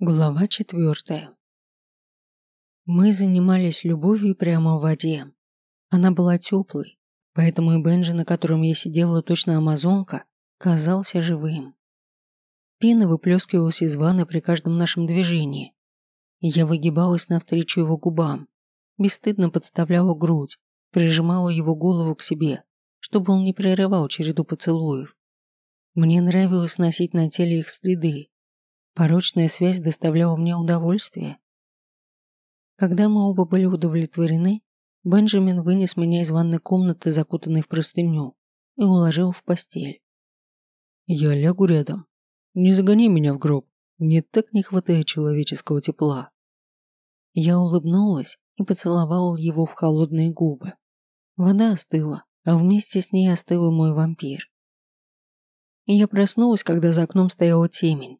Глава четвертая. Мы занимались любовью прямо в воде. Она была теплой, поэтому и Бенджи, на котором я сидела точно амазонка, казался живым. Пена выплескивалась из ванны при каждом нашем движении. Я выгибалась навстречу его губам, бесстыдно подставляла грудь, прижимала его голову к себе, чтобы он не прерывал череду поцелуев. Мне нравилось носить на теле их следы, Порочная связь доставляла мне удовольствие. Когда мы оба были удовлетворены, Бенджамин вынес меня из ванной комнаты, закутанной в простыню, и уложил в постель. «Я лягу рядом. Не загони меня в гроб. Мне так не хватает человеческого тепла». Я улыбнулась и поцеловала его в холодные губы. Вода остыла, а вместе с ней остыл мой вампир. Я проснулась, когда за окном стояла темень,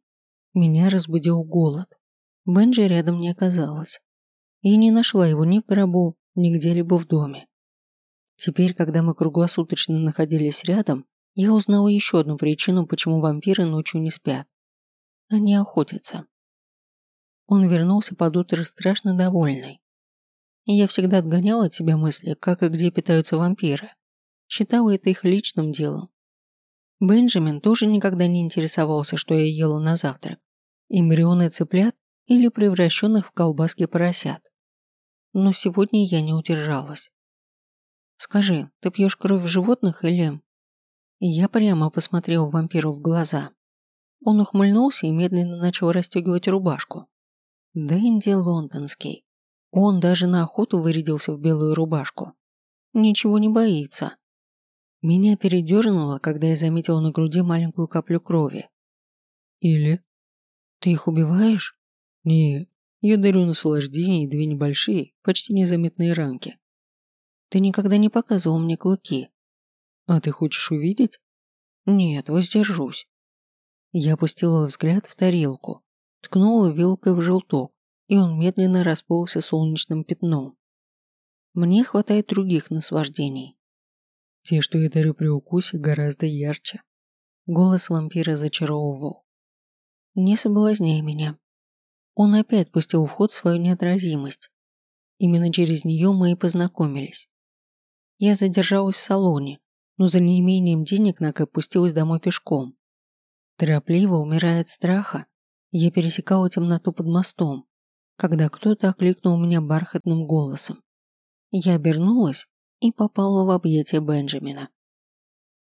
меня разбудил голод. Бенджи рядом не оказалось. Я не нашла его ни в гробу, ни где-либо в доме. Теперь, когда мы круглосуточно находились рядом, я узнала еще одну причину, почему вампиры ночью не спят. Они охотятся. Он вернулся под утро страшно довольный. Я всегда отгоняла от себя мысли, как и где питаются вампиры. Считала это их личным делом. Бенджамин тоже никогда не интересовался, что я ела на завтрак эмбрионы цыплят или превращенных в колбаски поросят. Но сегодня я не удержалась. «Скажи, ты пьешь кровь животных или...» Я прямо посмотрел вампиру в глаза. Он ухмыльнулся и медленно начал расстегивать рубашку. Дэнди лондонский. Он даже на охоту вырядился в белую рубашку. Ничего не боится. Меня передернуло, когда я заметил на груди маленькую каплю крови. Или ты их убиваешь? Не, я дарю наслаждение и две небольшие, почти незаметные ранки. Ты никогда не показывал мне клыки. А ты хочешь увидеть? Нет, воздержусь. Я опустила взгляд в тарелку, ткнула вилкой в желток, и он медленно расплылся солнечным пятном. Мне хватает других наслаждений. Те, что я дарю при укусе, гораздо ярче. Голос вампира зачаровывал. Не соблазняй меня. Он опять пустил в ход свою неотразимость. Именно через нее мы и познакомились. Я задержалась в салоне, но за неимением денег Нак опустилась домой пешком. Торопливо, умирая от страха, я пересекала темноту под мостом, когда кто-то окликнул меня бархатным голосом. Я обернулась и попала в объятия Бенджамина.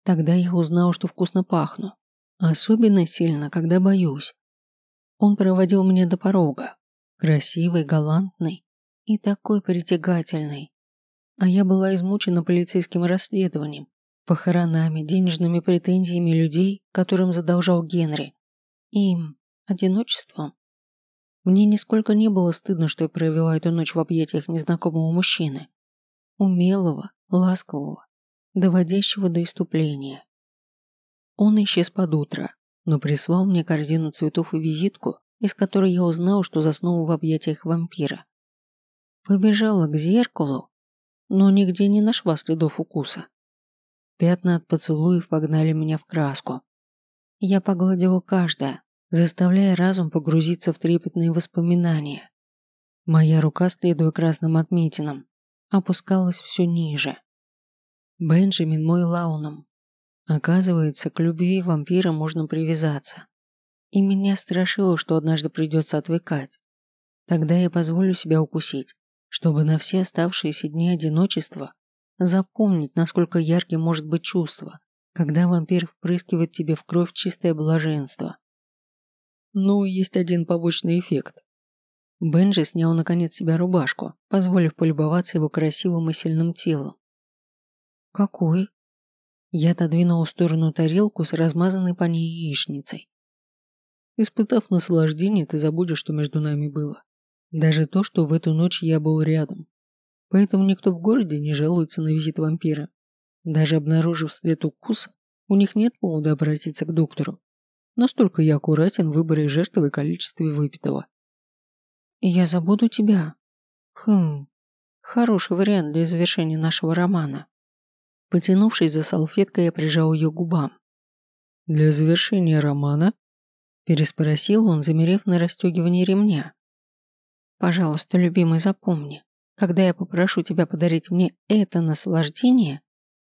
Тогда я узнала, что вкусно пахну. Особенно сильно, когда боюсь. Он проводил меня до порога. Красивый, галантный и такой притягательный. А я была измучена полицейским расследованием, похоронами, денежными претензиями людей, которым задолжал Генри. Им одиночеством. Мне нисколько не было стыдно, что я провела эту ночь в объятиях незнакомого мужчины. Умелого, ласкового, доводящего до иступления. Он исчез под утро, но прислал мне корзину цветов и визитку, из которой я узнал, что заснул в объятиях вампира. Побежала к зеркалу, но нигде не нашла следов укуса. Пятна от поцелуев погнали меня в краску. Я погладила каждое, заставляя разум погрузиться в трепетные воспоминания. Моя рука, следуя красным отметинам, опускалась все ниже. Бенджамин мой лауном, Оказывается, к любви вампира можно привязаться. И меня страшило, что однажды придется отвыкать. Тогда я позволю себя укусить, чтобы на все оставшиеся дни одиночества запомнить, насколько ярким может быть чувство, когда вампир впрыскивает тебе в кровь чистое блаженство. Ну, есть один побочный эффект. Бенджи снял наконец себя рубашку, позволив полюбоваться его красивым и сильным телом. «Какой?» Я отодвинул в сторону тарелку с размазанной по ней яичницей. Испытав наслаждение, ты забудешь, что между нами было. Даже то, что в эту ночь я был рядом. Поэтому никто в городе не жалуется на визит вампира. Даже обнаружив след укуса, у них нет повода обратиться к доктору. Настолько я аккуратен в выборе жертвы и количестве выпитого. Я забуду тебя. Хм, хороший вариант для завершения нашего романа. Потянувшись за салфеткой, я прижал ее к губам. «Для завершения романа?» Переспросил он, замерев на расстегивании ремня. Пожалуйста, любимый, запомни, когда я попрошу тебя подарить мне это наслаждение,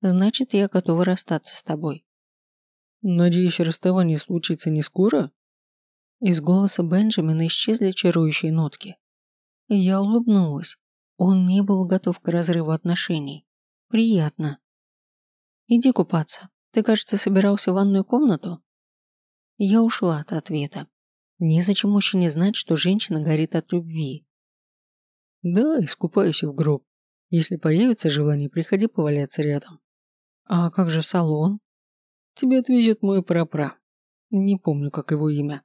значит, я готова расстаться с тобой. Надеюсь, расставание случится не скоро? Из голоса Бенджамина исчезли чарующие нотки. Я улыбнулась. Он не был готов к разрыву отношений. Приятно. Иди купаться. Ты, кажется, собирался в ванную комнату? Я ушла от ответа. Незачем мужчине знать, что женщина горит от любви. Да, искупаюсь в гроб. Если появится желание, приходи поваляться рядом. А как же салон? Тебя отвезет мой прапра. Не помню, как его имя.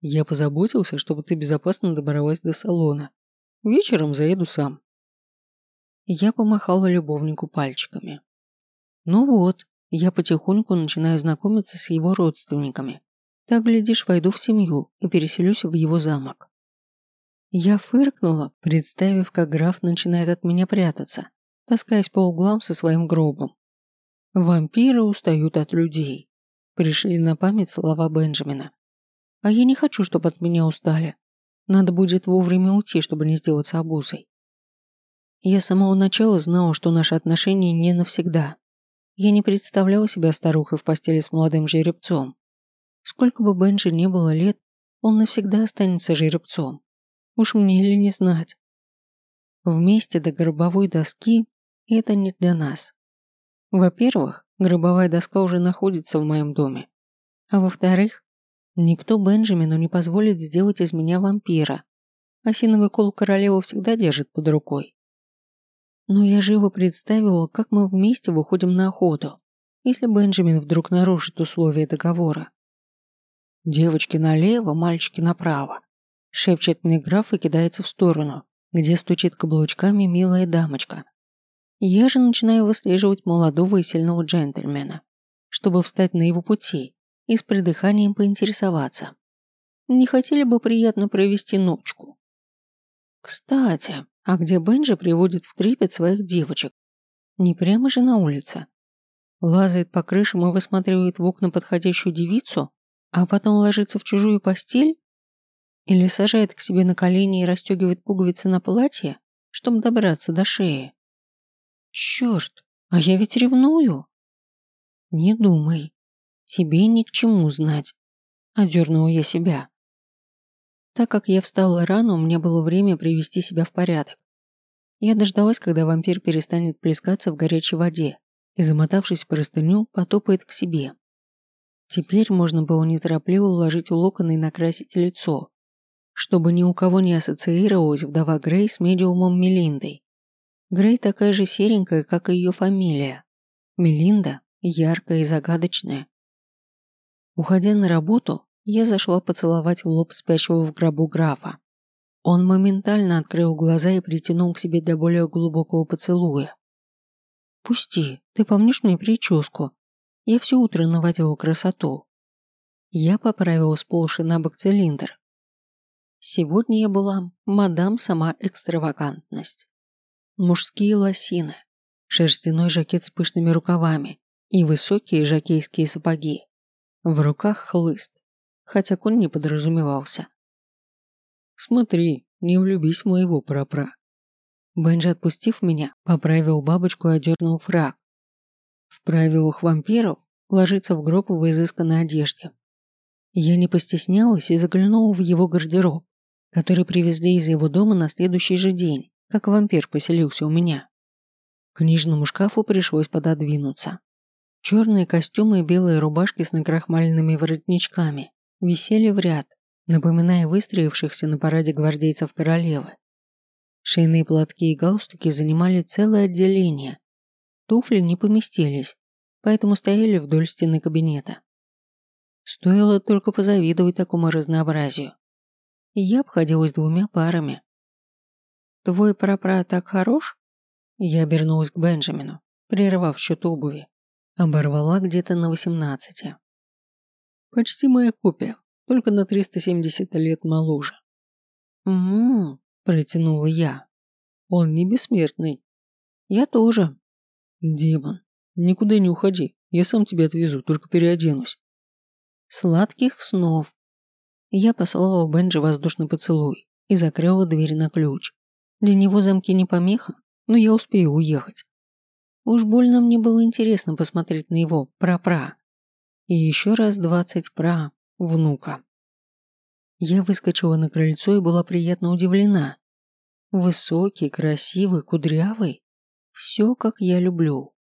Я позаботился, чтобы ты безопасно добралась до салона. Вечером заеду сам. Я помахала любовнику пальчиками. Ну вот, я потихоньку начинаю знакомиться с его родственниками. Так, глядишь, войду в семью и переселюсь в его замок. Я фыркнула, представив, как граф начинает от меня прятаться, таскаясь по углам со своим гробом. Вампиры устают от людей. Пришли на память слова Бенджамина. А я не хочу, чтобы от меня устали. Надо будет вовремя уйти, чтобы не сделаться обузой. Я с самого начала знала, что наши отношения не навсегда. Я не представляла себя старухой в постели с молодым жеребцом. Сколько бы Бенджи не было лет, он навсегда останется жеребцом. Уж мне ли не знать. Вместе до гробовой доски это не для нас. Во-первых, гробовая доска уже находится в моем доме. А во-вторых, Никто Бенджамину не позволит сделать из меня вампира. Осиновый кол королеву всегда держит под рукой. Но я живо представила, как мы вместе выходим на охоту, если Бенджамин вдруг нарушит условия договора. «Девочки налево, мальчики направо», – шепчет мне граф и кидается в сторону, где стучит каблучками милая дамочка. Я же начинаю выслеживать молодого и сильного джентльмена, чтобы встать на его пути и с придыханием поинтересоваться. Не хотели бы приятно провести ночку? Кстати, а где Бенджи приводит в трепет своих девочек? Не прямо же на улице. Лазает по крышам и высматривает в окна подходящую девицу, а потом ложится в чужую постель? Или сажает к себе на колени и расстегивает пуговицы на платье, чтобы добраться до шеи? Черт, а я ведь ревную. Не думай, Тебе ни к чему знать. Одернула я себя. Так как я встала рано, у меня было время привести себя в порядок. Я дождалась, когда вампир перестанет плескаться в горячей воде и, замотавшись в простыню, потопает к себе. Теперь можно было неторопливо уложить у локона и накрасить лицо, чтобы ни у кого не ассоциировалась вдова Грей с медиумом Мелиндой. Грей такая же серенькая, как и ее фамилия. Мелинда яркая и загадочная. Уходя на работу, я зашла поцеловать в лоб спящего в гробу графа. Он моментально открыл глаза и притянул к себе для более глубокого поцелуя. «Пусти, ты помнишь мне прическу? Я все утро наводила красоту». Я поправила сползший на бок цилиндр. Сегодня я была мадам сама экстравагантность. Мужские лосины, шерстяной жакет с пышными рукавами и высокие жакейские сапоги. В руках хлыст, хотя конь не подразумевался. «Смотри, не влюбись в моего прапра». Бенджи, отпустив меня, поправил бабочку и одернул фраг. В правилах вампиров ложиться в гроб в изысканной одежде. Я не постеснялась и заглянула в его гардероб, который привезли из его дома на следующий же день, как вампир поселился у меня. К книжному шкафу пришлось пододвинуться. Черные костюмы и белые рубашки с накрахмаленными воротничками висели в ряд, напоминая выстроившихся на параде гвардейцев королевы. Шейные платки и галстуки занимали целое отделение. Туфли не поместились, поэтому стояли вдоль стены кабинета. Стоило только позавидовать такому разнообразию. Я обходилась двумя парами. «Твой прапра так хорош?» Я обернулась к Бенджамину, прервав счет обуви. Оборвала где-то на восемнадцати. Почти моя копия, только на 370 лет моложе. «Угу», – протянула я. «Он не бессмертный». «Я тоже». «Демон, никуда не уходи, я сам тебя отвезу, только переоденусь». «Сладких снов». Я послала у Бенджи воздушный поцелуй и закрыла дверь на ключ. Для него замки не помеха, но я успею уехать. Уж больно мне было интересно посмотреть на его пра-пра. И еще раз двадцать пра внука. Я выскочила на крыльцо и была приятно удивлена. Высокий, красивый, кудрявый. Все, как я люблю.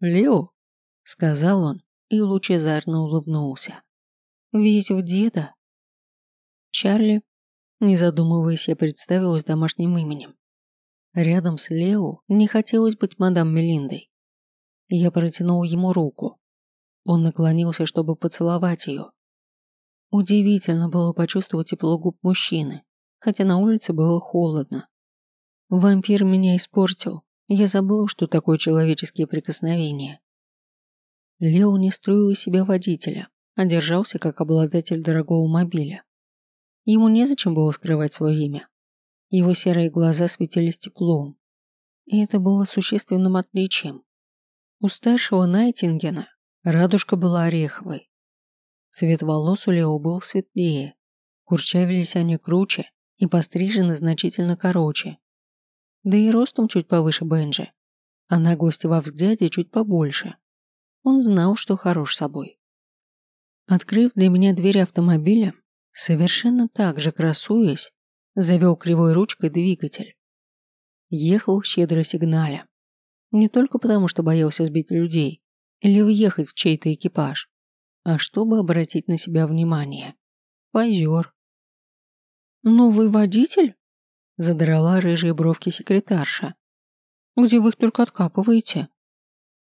«Лео», — сказал он и лучезарно улыбнулся. «Весь в деда». «Чарли», не задумываясь, я представилась домашним именем. Рядом с Лео не хотелось быть мадам Мелиндой. Я протянул ему руку. Он наклонился, чтобы поцеловать ее. Удивительно было почувствовать тепло губ мужчины, хотя на улице было холодно. Вампир меня испортил. Я забыл, что такое человеческие прикосновения. Лео не строил из себя водителя, а держался как обладатель дорогого мобиля. Ему незачем было скрывать свое имя. Его серые глаза светились теплом. И это было существенным отличием. У старшего Найтингена радужка была ореховой. Цвет волос у Лео был светлее, курчавились они круче и пострижены значительно короче. Да и ростом чуть повыше Бенджи, а наглости во взгляде чуть побольше. Он знал, что хорош собой. Открыв для меня дверь автомобиля, совершенно так же красуясь, завел кривой ручкой двигатель. Ехал щедро сигналя. Не только потому, что боялся сбить людей или въехать в чей-то экипаж, а чтобы обратить на себя внимание. Позер. «Новый водитель?» – задрала рыжие бровки секретарша. «Где вы их только откапываете?»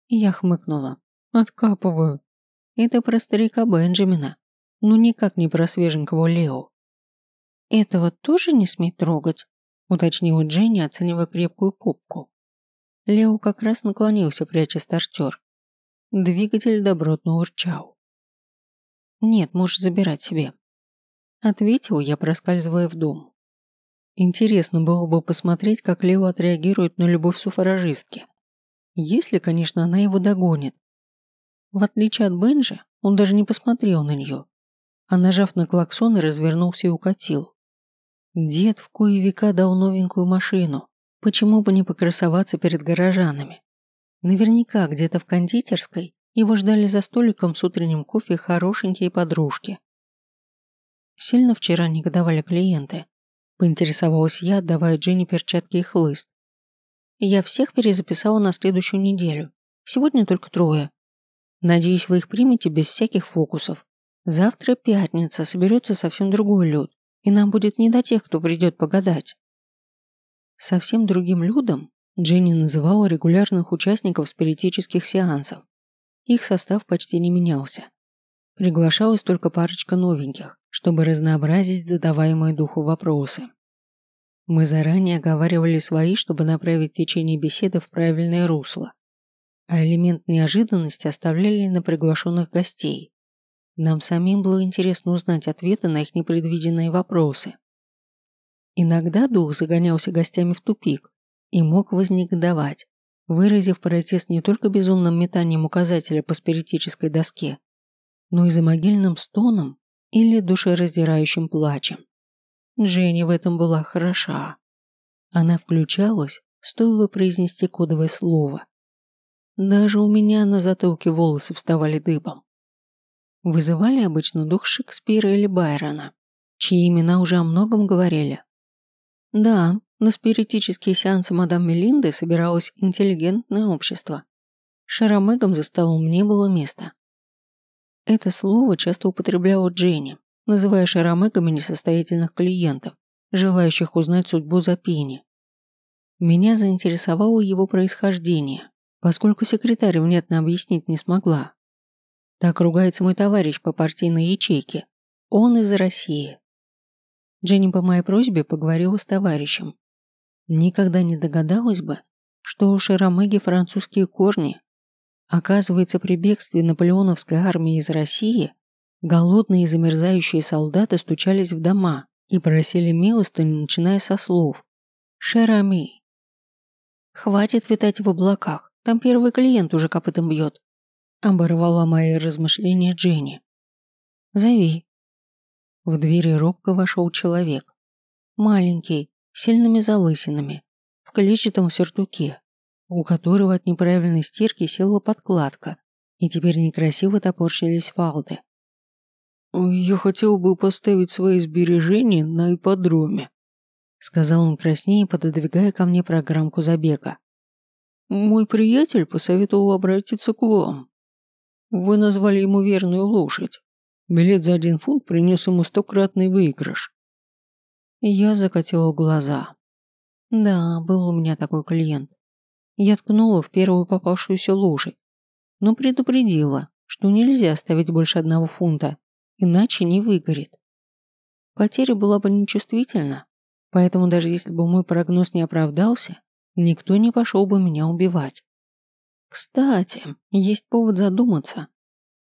Я хмыкнула. «Откапываю. Это про старика Бенджамина, ну никак не про свеженького Лео. «Этого тоже не смей трогать», – уточнила Дженни, оценивая крепкую попку. Лео как раз наклонился, пряча стартер. Двигатель добротно урчал. «Нет, можешь забирать себе», – ответил я, проскальзывая в дом. Интересно было бы посмотреть, как Лео отреагирует на любовь суфражистки. Если, конечно, она его догонит. В отличие от Бенжи, он даже не посмотрел на нее, а нажав на клаксон, развернулся и укатил. Дед в кои века дал новенькую машину. Почему бы не покрасоваться перед горожанами? Наверняка где-то в кондитерской его ждали за столиком с утренним кофе хорошенькие подружки. Сильно вчера негодовали клиенты. Поинтересовалась я, отдавая Дженни перчатки и хлыст. Я всех перезаписала на следующую неделю. Сегодня только трое. Надеюсь, вы их примете без всяких фокусов. Завтра пятница, соберется совсем другой люд и нам будет не до тех, кто придет погадать. Совсем другим людям Дженни называла регулярных участников спиритических сеансов. Их состав почти не менялся. Приглашалась только парочка новеньких, чтобы разнообразить задаваемые духу вопросы. Мы заранее оговаривали свои, чтобы направить течение беседы в правильное русло, а элемент неожиданности оставляли на приглашенных гостей. Нам самим было интересно узнать ответы на их непредвиденные вопросы. Иногда дух загонялся гостями в тупик и мог вознегодовать, выразив протест не только безумным метанием указателя по спиритической доске, но и за могильным стоном или душераздирающим плачем. Дженни в этом была хороша. Она включалась, стоило произнести кодовое слово. Даже у меня на затылке волосы вставали дыбом вызывали обычно дух Шекспира или Байрона, чьи имена уже о многом говорили. Да, на спиритические сеансы мадам Мелинды собиралось интеллигентное общество. Шаромегам за столом не было места. Это слово часто употребляла Дженни, называя шаромегами несостоятельных клиентов, желающих узнать судьбу Запини. Меня заинтересовало его происхождение, поскольку секретарь внятно объяснить не смогла. Так ругается мой товарищ по партийной ячейке. Он из России. Дженни по моей просьбе поговорила с товарищем. Никогда не догадалась бы, что у Шаромеги французские корни. Оказывается, при бегстве наполеоновской армии из России голодные и замерзающие солдаты стучались в дома и просили милостыню, начиная со слов «Шерами». «Хватит витать в облаках, там первый клиент уже копытом бьет», Оборвала мои размышления Дженни. «Зови». В двери робко вошел человек. Маленький, сильными залысинами, в клетчатом сюртуке, у которого от неправильной стирки села подкладка, и теперь некрасиво топорщились фалды. «Я хотел бы поставить свои сбережения на ипподроме», сказал он краснее, пододвигая ко мне программку забега. «Мой приятель посоветовал обратиться к вам. Вы назвали ему верную лошадь. Билет за один фунт принес ему стократный выигрыш. Я закатила глаза. Да, был у меня такой клиент. Я ткнула в первую попавшуюся лошадь, но предупредила, что нельзя оставить больше одного фунта, иначе не выгорит. Потеря была бы нечувствительна, поэтому даже если бы мой прогноз не оправдался, никто не пошел бы меня убивать. Кстати, есть повод задуматься,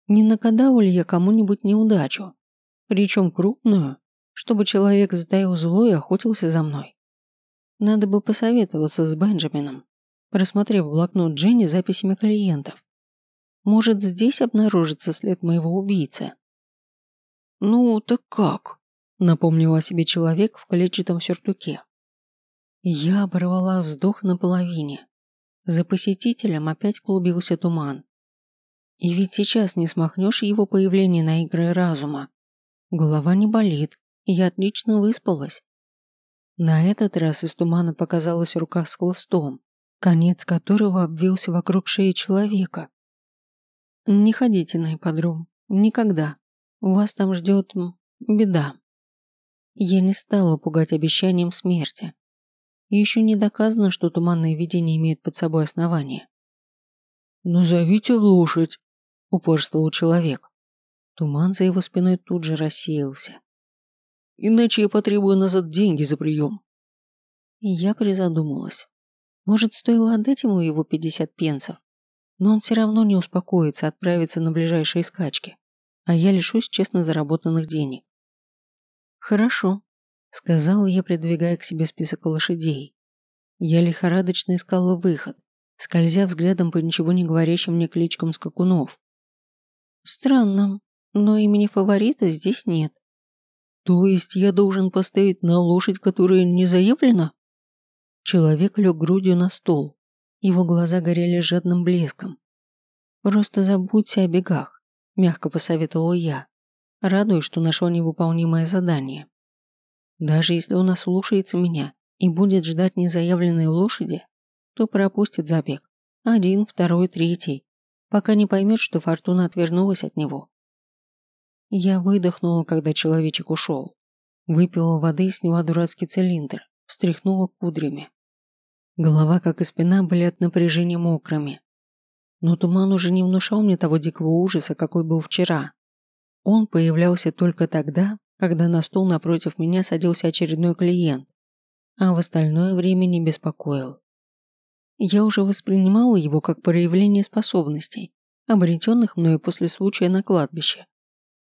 не накадал ли я кому-нибудь неудачу, причем крупную, чтобы человек затаил зло и охотился за мной. Надо бы посоветоваться с Бенджамином, просмотрев блокнот Дженни записями клиентов. Может, здесь обнаружится след моего убийцы. «Ну, так как?» – напомнил о себе человек в клетчатом сюртуке. Я оборвала вздох наполовине. За посетителем опять клубился туман. И ведь сейчас не смахнешь его появление на игры разума. Голова не болит, я отлично выспалась. На этот раз из тумана показалась рука с хвостом, конец которого обвился вокруг шеи человека. «Не ходите на ипподром. Никогда. Вас там ждет беда. Я не стала пугать обещанием смерти. Еще не доказано, что туманное видение имеет под собой основание. «Назовите лошадь», – упорствовал человек. Туман за его спиной тут же рассеялся. «Иначе я потребую назад деньги за прием». Я призадумалась. Может, стоило отдать ему его 50 пенсов? Но он все равно не успокоится отправиться на ближайшие скачки а я лишусь честно заработанных денег. Хорошо, сказала я, придвигая к себе список лошадей. Я лихорадочно искала выход, скользя взглядом по ничего не говорящим мне кличкам скакунов. Странно, но имени фаворита здесь нет. То есть я должен поставить на лошадь, которая не заявлена? Человек лег грудью на стол. Его глаза горели жадным блеском. Просто забудьте о бегах мягко посоветовала я, радуясь, что нашла невыполнимое задание. Даже если он ослушается меня и будет ждать незаявленной лошади, то пропустит забег. Один, второй, третий, пока не поймет, что фортуна отвернулась от него. Я выдохнула, когда человечек ушел. Выпила воды и сняла дурацкий цилиндр, встряхнула кудрями. Голова, как и спина, были от напряжения мокрыми. Но туман уже не внушал мне того дикого ужаса, какой был вчера. Он появлялся только тогда, когда на стол напротив меня садился очередной клиент, а в остальное время не беспокоил. Я уже воспринимала его как проявление способностей, обретенных мною после случая на кладбище.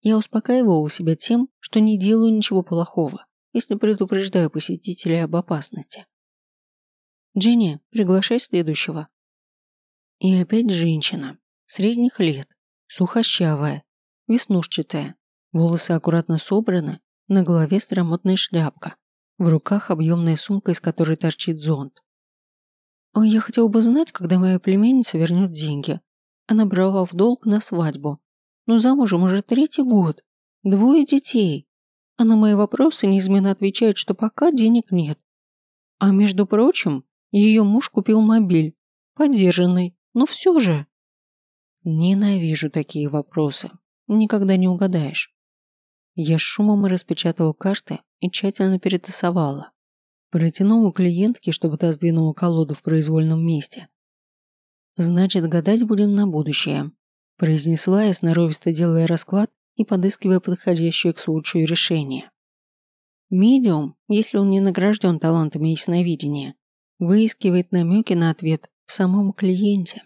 Я успокаивала себя тем, что не делаю ничего плохого, если предупреждаю посетителей об опасности. «Дженни, приглашай следующего», и опять женщина, средних лет, сухощавая, веснушчатая, волосы аккуратно собраны, на голове старомодная шляпка, в руках объемная сумка, из которой торчит зонт. «Я хотел бы знать, когда моя племянница вернет деньги. Она брала в долг на свадьбу. Но замужем уже третий год. Двое детей. А на мои вопросы неизменно отвечает, что пока денег нет. А между прочим, ее муж купил мобиль, подержанный, но все же... Ненавижу такие вопросы. Никогда не угадаешь. Я шумом распечатала карты и тщательно перетасовала. Протянула клиентке, чтобы та сдвинула колоду в произвольном месте. «Значит, гадать будем на будущее», – произнесла я, сноровисто делая расклад и подыскивая подходящее к случаю решение. Медиум, если он не награжден талантами ясновидения, выискивает намеки на ответ в самом клиенте.